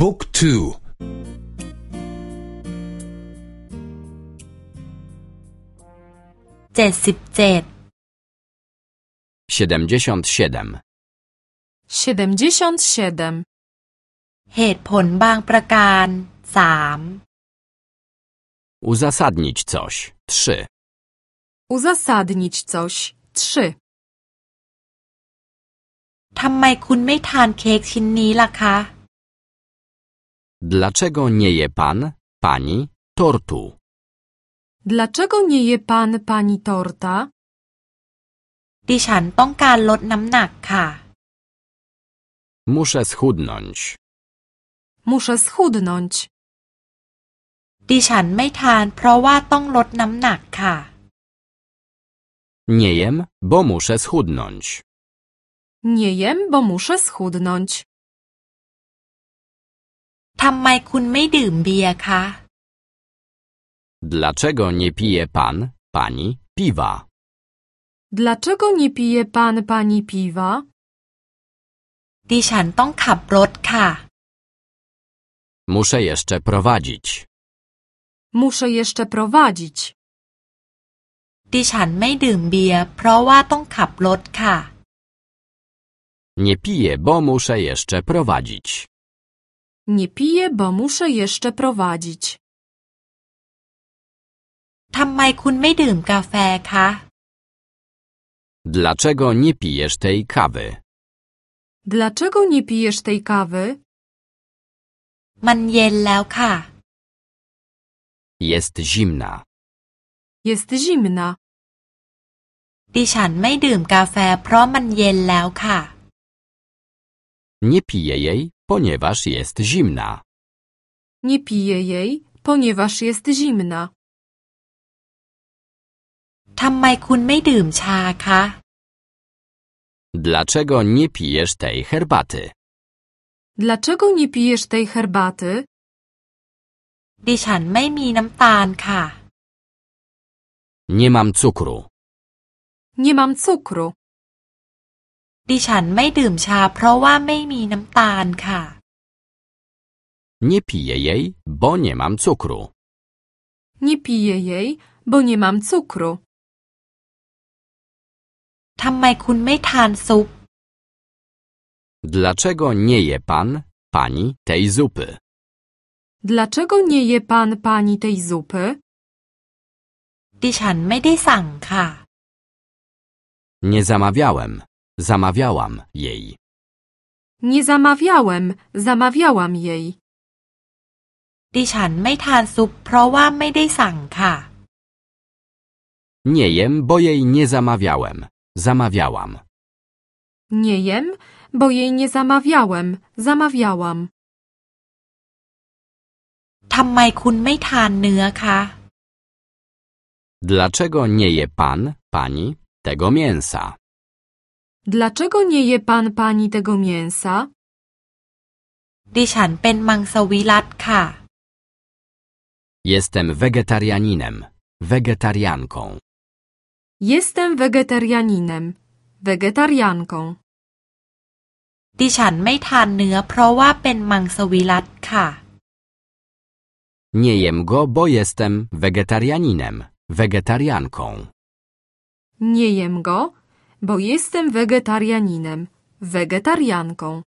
บุ๊กทู เจ็ดสิบเจ็ด siedemdziesiąt siedem, 77. เหตุผลบางประการสาม uzasadnić coś, trzy, Uzasadnić coś. 3. ทำไมคุณไม่ทานเค้กชิ้นนี้ล่ะคะ dlaczego nie je pan, pani, tortu? Dlaczego nie je pan pani torta? ดิฉันต้องการลดน้ำหนักค่ะ Muszę schudnąć. Muszę schudnąć. ดิฉันไม่ทานเพราะว่าต้องลดน้ำหนักค่ะ Nie jem, bo muszę schudnąć. Nie jem, bo muszę schudnąć. ทำไมคุณไม่ดื่มเบียร์คะ Dlaczego nie pije pan, pani, piwa? Dlaczego nie pije pan pani piwa? ดิฉันต้องขับรถค่ะ Muszę jeszcze prowadzić. Muszę jeszcze prowadzić. ดิฉันไม่ดื่มเบียร์เพราะว่าต้องขับรถค่ะ Nie piję, bo muszę jeszcze prowadzić. Nie piję, bo muszę jeszcze prowadzić. ทำไมคุณไม่ดื่มกาแฟคะ Dlaczego nie pijesz tej kawy? Dlaczego nie pijesz tej kawy? มันเย็นแล้วค่ะ Jest zimna. Jest zimna. ดิฉันไม่ดื่มกาแฟเพราะมันเย็นแล้วค่ะ Nie piję jej, ponieważ jest zimna. Nie piję jej, ponieważ jest zimna. ทำไมคุณไม่ดื่มชาคะ Dlaczego nie pijesz tej herbaty? Dlaczego nie pijesz tej herbaty? ดิฉันไม่มีน้ำตาลค่ะ Nie mam cukru. Nie mam cukru. ดิฉันไม่ดื่มชาเพราะว่าไม่มีน้ำตาลค่ะ Nie piję jej, bo nie mam cukru. Nie piję jej, bo nie mam cukru. ทำไมคุณไม่ทานซุป Dlaczego nie je pan, pani tej zupy? Dlaczego nie je pan pani tej zupy? ดิฉันไม่ได้สั่งค่ะ Nie zamawiałem. Zamawiałam jej. Nie zamawiałem, zamawiałam jej. ดิฉันไม่ทานซุป เพราะว่าไม่ได้สั่งค่ะ Nie jem, bo jej nie zamawiałem. Zamawiałam. Nie jem, bo jej nie zamawiałem, zamawiałam. ทำไมคุณไม่ทานเนื้อคะ Dlaczego nie je pan, pani tego mięsa? Dlaczego nie je pan pani tego mięsa? ดิฉันเป็นมังสวิรัตค่ะ Jestem wegetarianinem. Wegetarianką. Jestem wegetarianinem, wegetarianką. ดิฉันไม่ทานเนื้อ เพราะว่าเป็นมังสวิรัตค่ะ Nie jem go, bo jestem wegetarianinem. Wegetarianką. Nie jem go, bo jestem wegetarianinem, wegetarianką.